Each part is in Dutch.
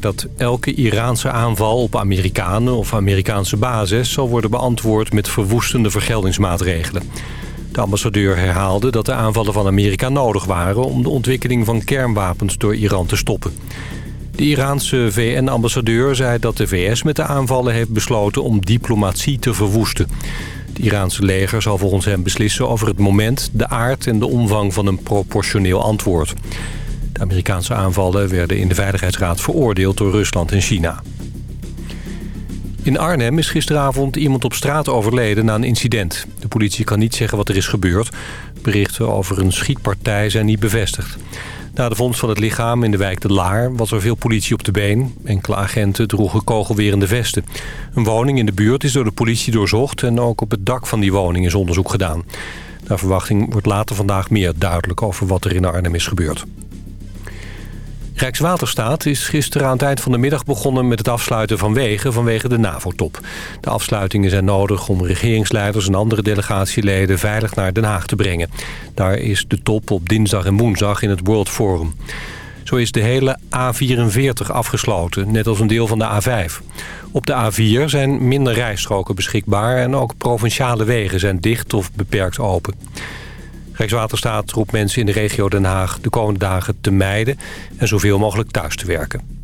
dat elke Iraanse aanval op Amerikanen of Amerikaanse bases... zal worden beantwoord met verwoestende vergeldingsmaatregelen. De ambassadeur herhaalde dat de aanvallen van Amerika nodig waren... om de ontwikkeling van kernwapens door Iran te stoppen. De Iraanse VN-ambassadeur zei dat de VS met de aanvallen heeft besloten... om diplomatie te verwoesten. Het Iraanse leger zal volgens hem beslissen over het moment, de aard en de omvang van een proportioneel antwoord. De Amerikaanse aanvallen werden in de Veiligheidsraad veroordeeld door Rusland en China. In Arnhem is gisteravond iemand op straat overleden na een incident. De politie kan niet zeggen wat er is gebeurd. Berichten over een schietpartij zijn niet bevestigd. Na de vondst van het lichaam in de wijk De Laar was er veel politie op de been. Enkele agenten droegen kogelwerende vesten. Een woning in de buurt is door de politie doorzocht... en ook op het dak van die woning is onderzoek gedaan. Naar verwachting wordt later vandaag meer duidelijk over wat er in Arnhem is gebeurd. Rijkswaterstaat is gisteren aan het eind van de middag begonnen met het afsluiten van wegen vanwege de NAVO-top. De afsluitingen zijn nodig om regeringsleiders en andere delegatieleden veilig naar Den Haag te brengen. Daar is de top op dinsdag en woensdag in het World Forum. Zo is de hele A44 afgesloten, net als een deel van de A5. Op de A4 zijn minder rijstroken beschikbaar en ook provinciale wegen zijn dicht of beperkt open. Rijkswaterstaat roept mensen in de regio Den Haag de komende dagen te mijden en zoveel mogelijk thuis te werken.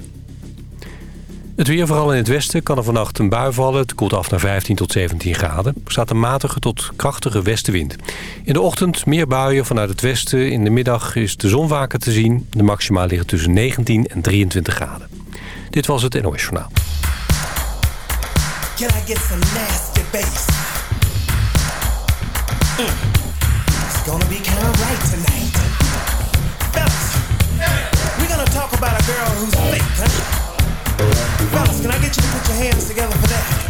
Het weer, vooral in het westen, kan er vannacht een bui vallen. Het koelt af naar 15 tot 17 graden. Er staat een matige tot krachtige westenwind. In de ochtend meer buien vanuit het westen. In de middag is de zon vaker te zien. De maxima liggen tussen 19 en 23 graden. Dit was het NOS Journaal. Mm. Gonna be kinda right tonight. Fellas, we're gonna talk about a girl who's fake, huh? Fellas, can I get you to put your hands together for that?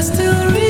Still read?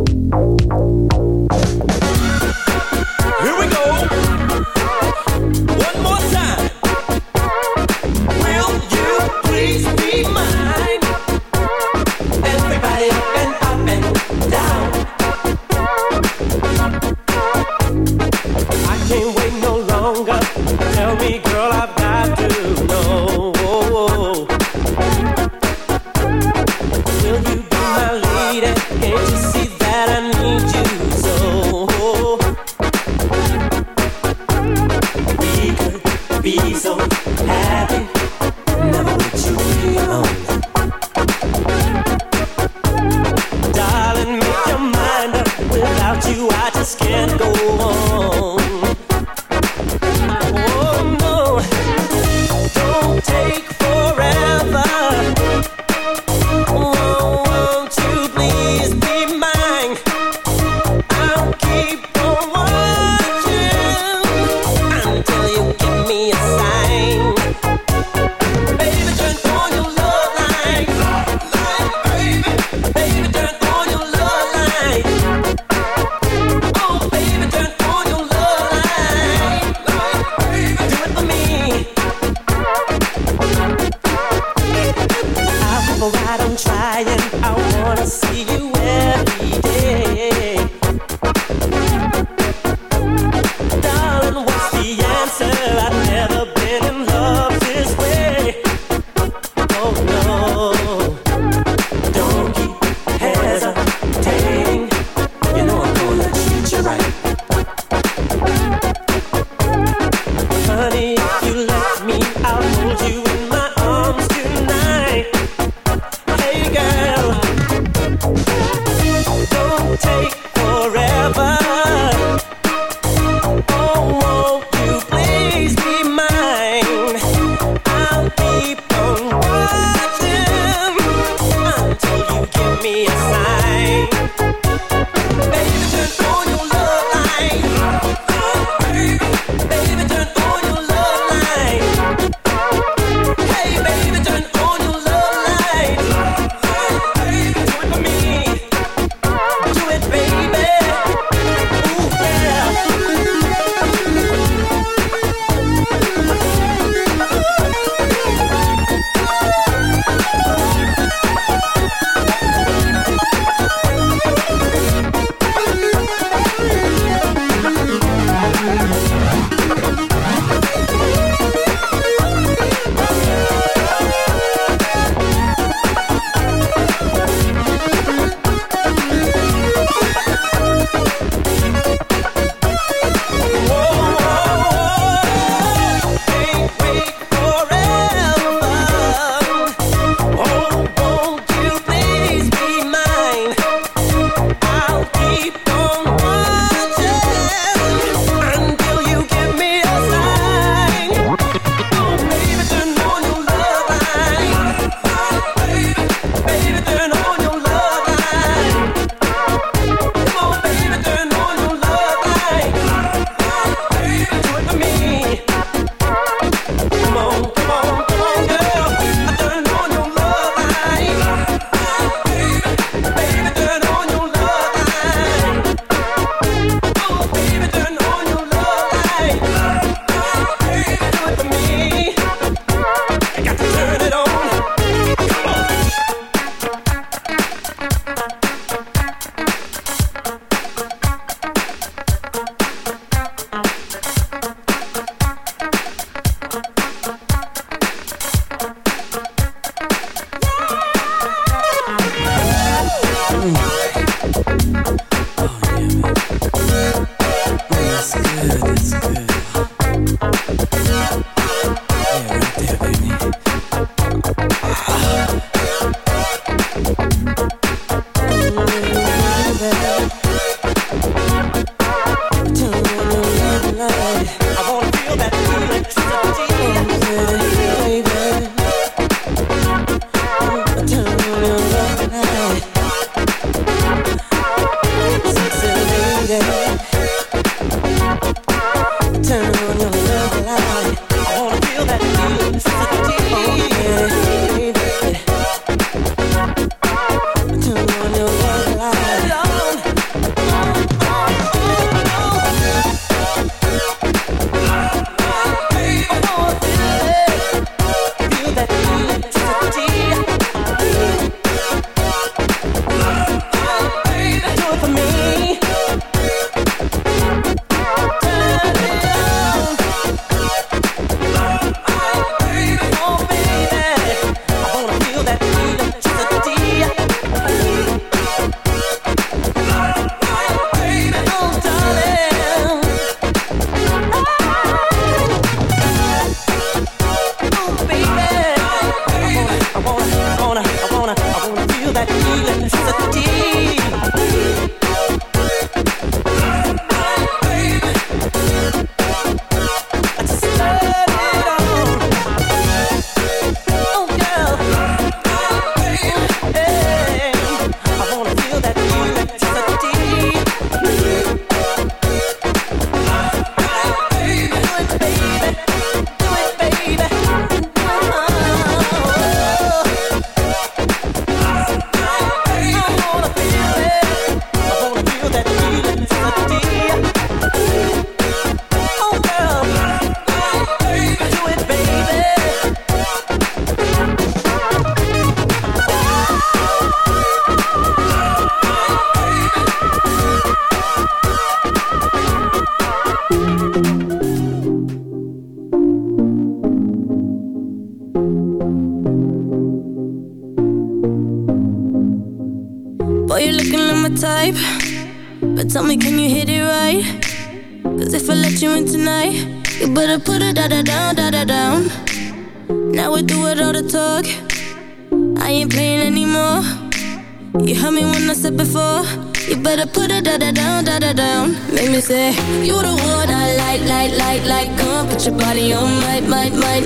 Música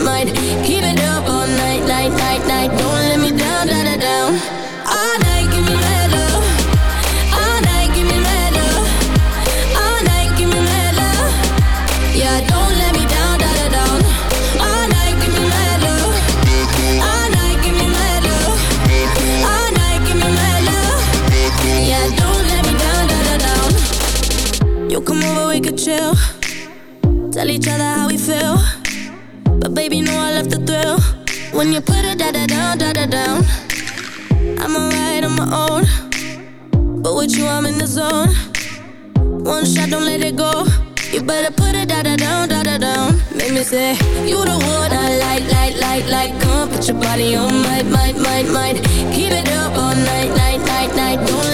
might. Keep it up all night, night, night, night. Don't let me down, da da down. All night, give me love. All night, give me love. All night, give me love. Yeah, don't let me down, da da down. All night, give me love. All night, give me love. All night, give me love. Yeah, don't let me down, da da down. You come over, we could chill. Tell each other When you put it da da down, da da down. I'm alright on my own. But with you, I'm in the zone. One shot, don't let it go. You better put it da da down, da da down. Make me say, You the one I like, like, like, like. Come put your body on, might, might, might, might. Keep it up all night, night, night, night. Don't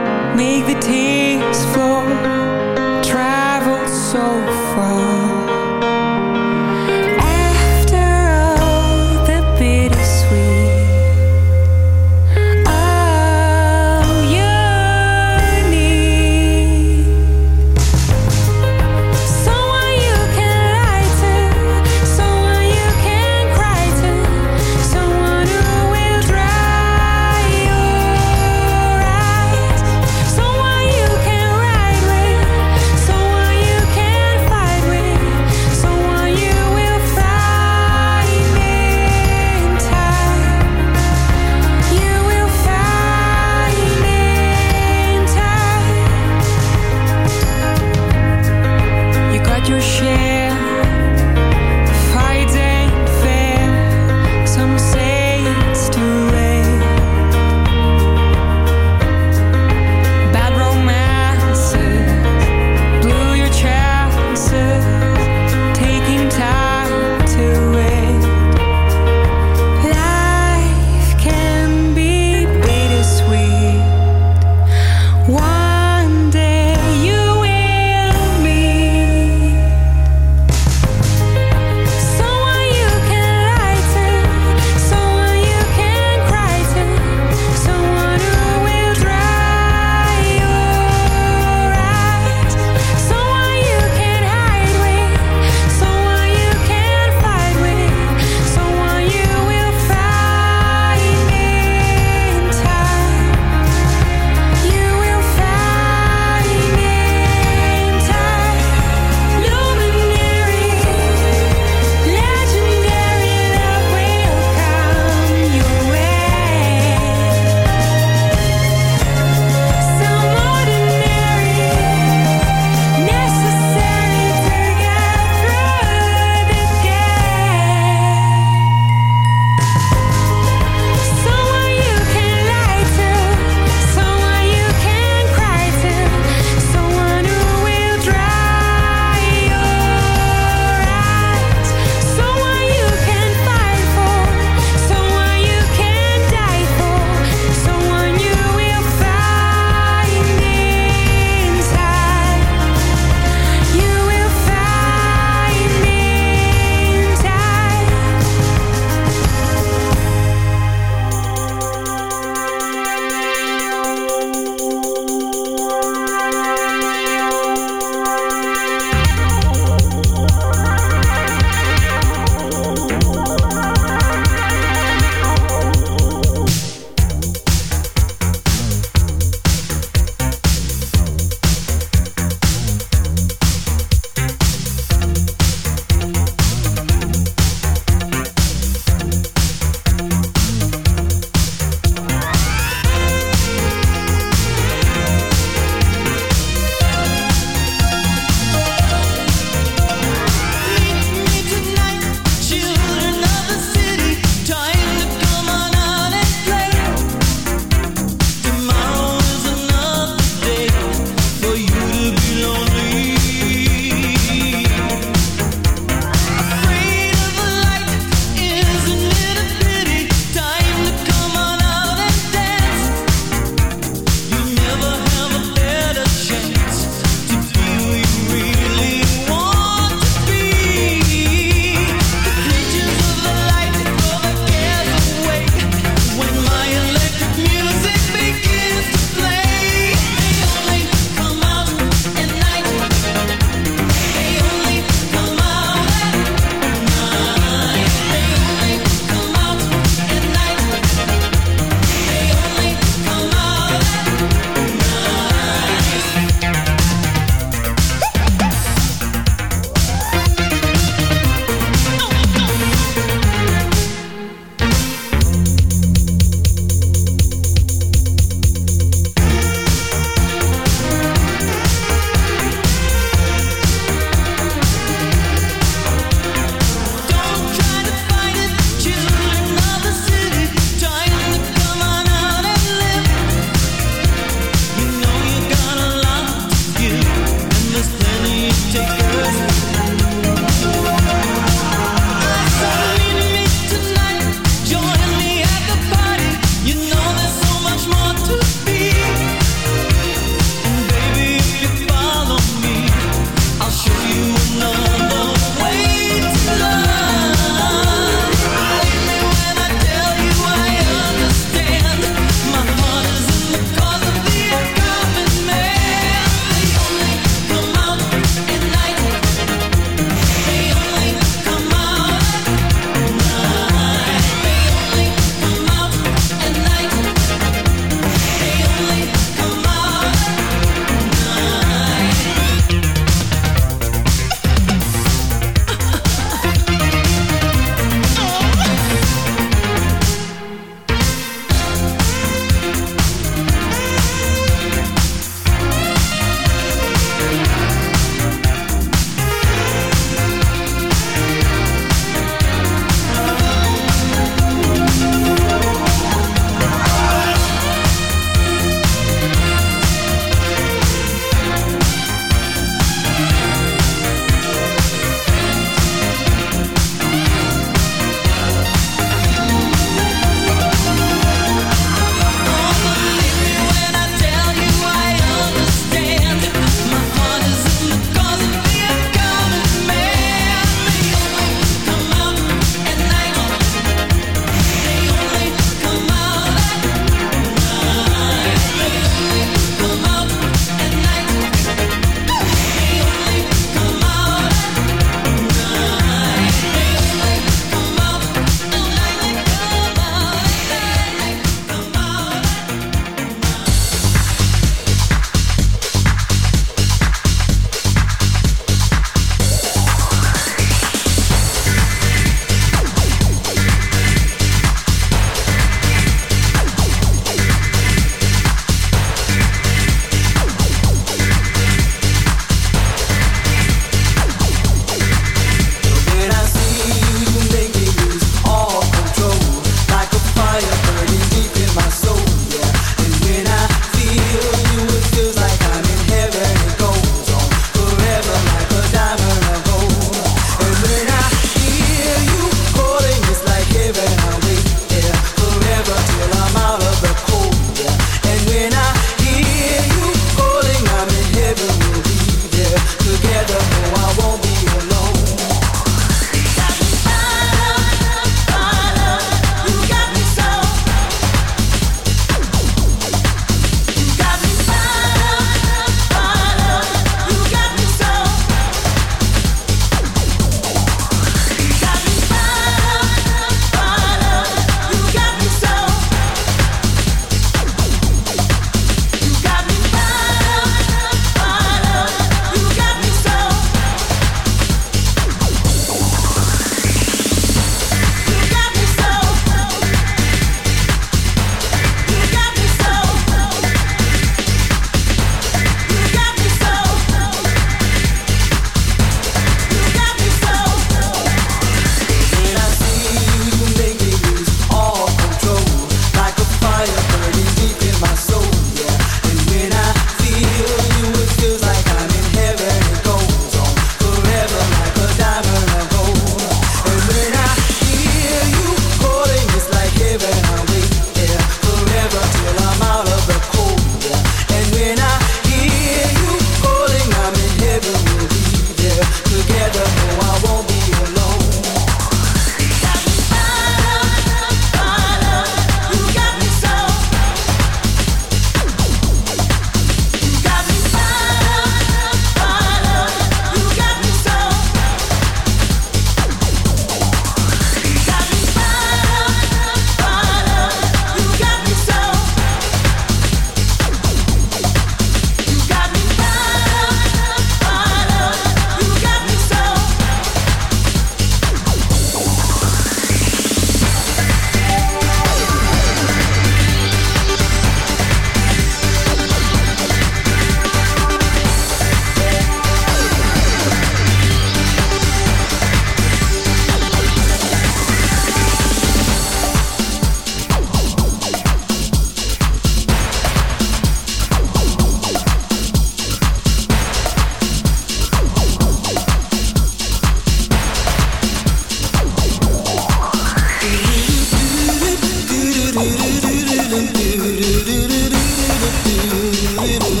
living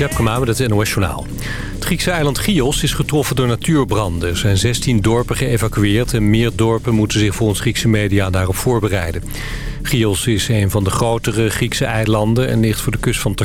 Is Jeroen Tjepkema met het NOS Journaal. Het Griekse eiland Chios is getroffen door natuurbranden. Er zijn 16 dorpen geëvacueerd en meer dorpen moeten zich volgens Griekse media daarop voorbereiden. Chios is een van de grotere Griekse eilanden en ligt voor de kust van Turkije